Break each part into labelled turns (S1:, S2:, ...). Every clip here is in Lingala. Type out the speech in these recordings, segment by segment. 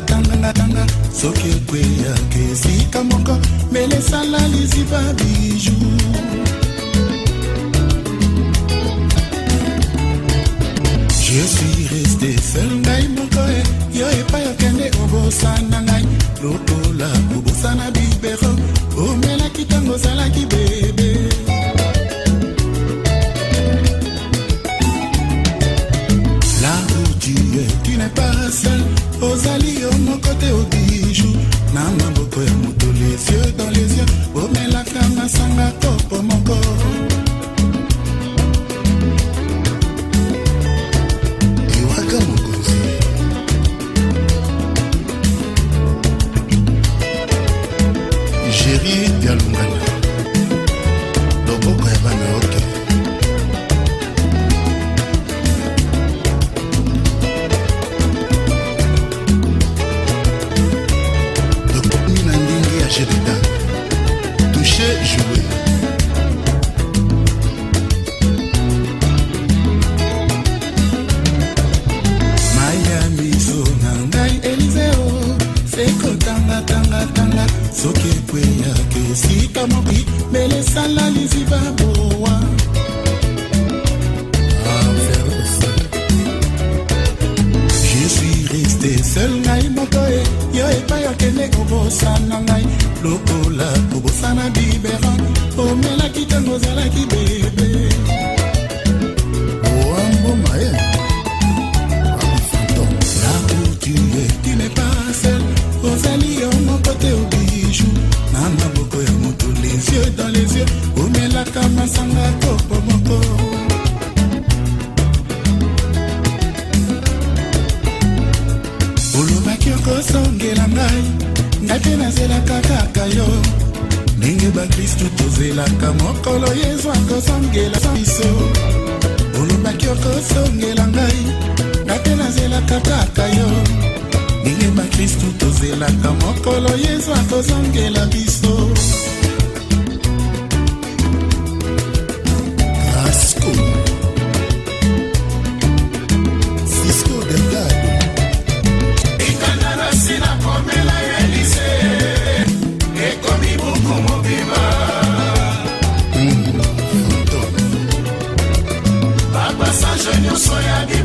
S1: tangangatanga soki ekweyaka esika moko mbele esala liziba biju je suis resté sel ngai moko e yo epai okende obosana ngai lokola kobosana bibero omelaki ntango ozalaki be sel ngai moko e yo epai okende kobosana ngai lokola kobosana biberon omelaki ntango ozalaki bebe ezongela ngai ngai mpe nazelaka kaka yo ndenge bakristu tozelaka mokolo yesu akozongela biso olobaki okosongela ngai ngai mpe nazelaka kaka yo ndenge bakristu tozelaka mokolo yesu akozongela biso
S2: so ne sois à des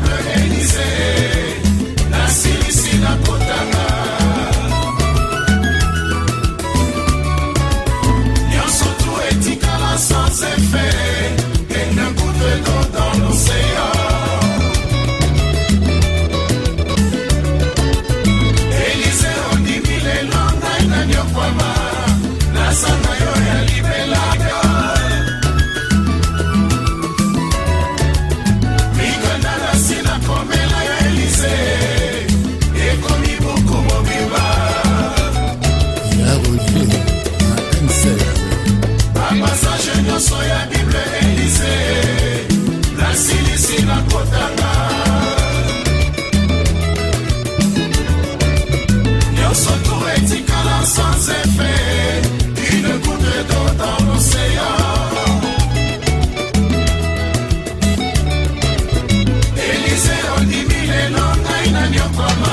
S2: from